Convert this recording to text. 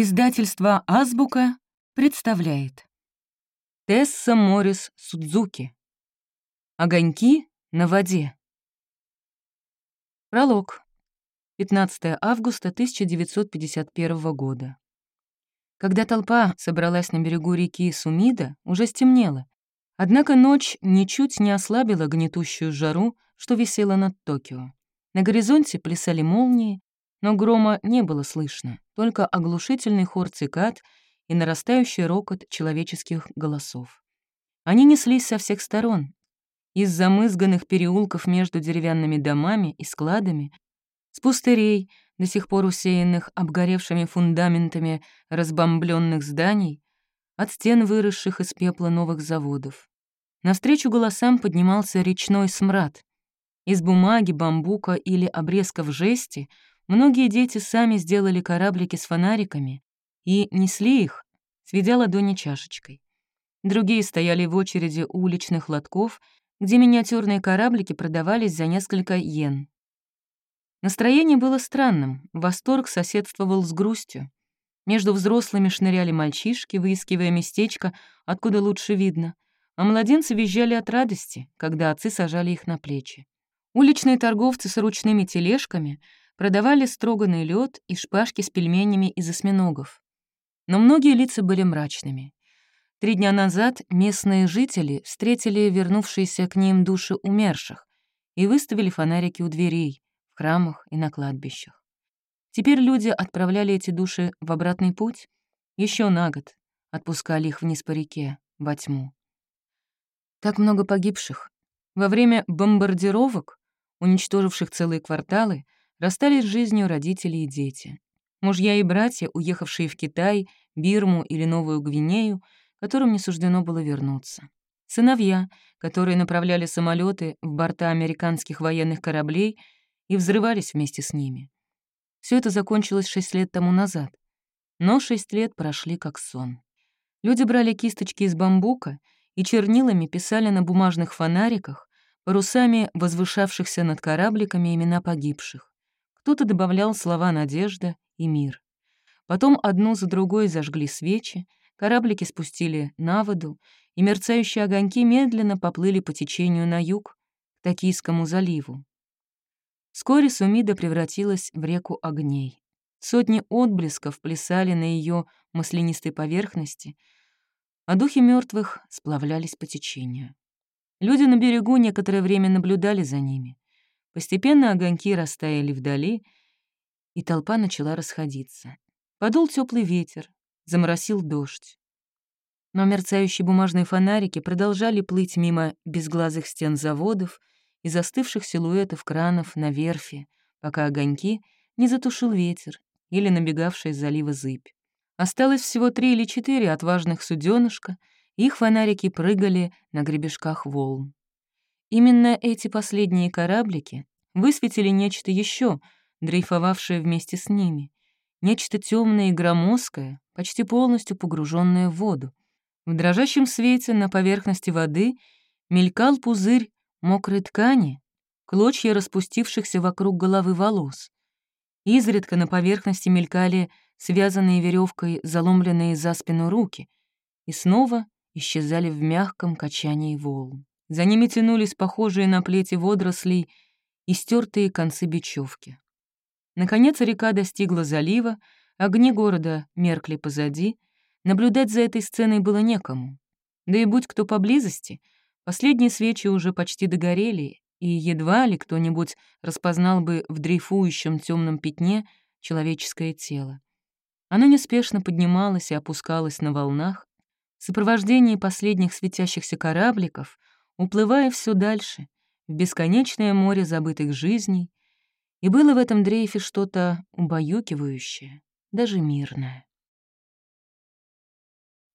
Издательство «Азбука» представляет Тесса Моррис Судзуки «Огоньки на воде» Пролог. 15 августа 1951 года. Когда толпа собралась на берегу реки Сумида, уже стемнело. Однако ночь ничуть не ослабила гнетущую жару, что висела над Токио. На горизонте плясали молнии, но грома не было слышно, только оглушительный хор цикад и нарастающий рокот человеческих голосов. Они неслись со всех сторон. Из замызганных переулков между деревянными домами и складами, с пустырей, до сих пор усеянных обгоревшими фундаментами разбомбленных зданий, от стен, выросших из пепла новых заводов. Навстречу голосам поднимался речной смрад. Из бумаги, бамбука или обрезков жести — Многие дети сами сделали кораблики с фонариками и несли их, сведя ладони чашечкой. Другие стояли в очереди у уличных лотков, где миниатюрные кораблики продавались за несколько йен. Настроение было странным, восторг соседствовал с грустью. Между взрослыми шныряли мальчишки, выискивая местечко, откуда лучше видно, а младенцы визжали от радости, когда отцы сажали их на плечи. Уличные торговцы с ручными тележками продавали строганный лед и шпажки с пельменями из осьминогов. Но многие лица были мрачными. Три дня назад местные жители встретили вернувшиеся к ним души умерших и выставили фонарики у дверей, в храмах и на кладбищах. Теперь люди отправляли эти души в обратный путь еще на год, отпускали их вниз по реке, во тьму. Так много погибших. Во время бомбардировок, уничтоживших целые кварталы, расстались с жизнью родители и дети. Мужья и братья, уехавшие в Китай, Бирму или Новую Гвинею, которым не суждено было вернуться. Сыновья, которые направляли самолеты в борта американских военных кораблей и взрывались вместе с ними. Все это закончилось шесть лет тому назад. Но шесть лет прошли как сон. Люди брали кисточки из бамбука и чернилами писали на бумажных фонариках, парусами возвышавшихся над корабликами имена погибших. Кто-то добавлял слова «надежда» и «мир». Потом одну за другой зажгли свечи, кораблики спустили на воду, и мерцающие огоньки медленно поплыли по течению на юг, к Токийскому заливу. Вскоре Сумида превратилась в реку огней. Сотни отблесков плясали на ее маслянистой поверхности, а духи мертвых сплавлялись по течению. Люди на берегу некоторое время наблюдали за ними. Постепенно огоньки растаяли вдали, и толпа начала расходиться. Подул теплый ветер, заморосил дождь. Но мерцающие бумажные фонарики продолжали плыть мимо безглазых стен заводов и застывших силуэтов кранов на верфи, пока огоньки не затушил ветер или набегавшая из залива зыбь. Осталось всего три или четыре отважных суденышка, их фонарики прыгали на гребешках волн. Именно эти последние кораблики высветили нечто еще, дрейфовавшее вместе с ними, нечто темное и громоздкое, почти полностью погруженное в воду. В дрожащем свете на поверхности воды мелькал пузырь мокрой ткани, клочья распустившихся вокруг головы волос. Изредка на поверхности мелькали связанные веревкой заломленные за спину руки и снова исчезали в мягком качании волн. За ними тянулись похожие на плети водорослей и стертые концы бечевки. Наконец река достигла залива, огни города меркли позади, наблюдать за этой сценой было некому. Да и будь кто поблизости, последние свечи уже почти догорели, и едва ли кто-нибудь распознал бы в дрейфующем темном пятне человеческое тело. Оно неспешно поднималось и опускалось на волнах, в сопровождении последних светящихся корабликов уплывая все дальше, в бесконечное море забытых жизней, и было в этом дрейфе что-то убаюкивающее, даже мирное.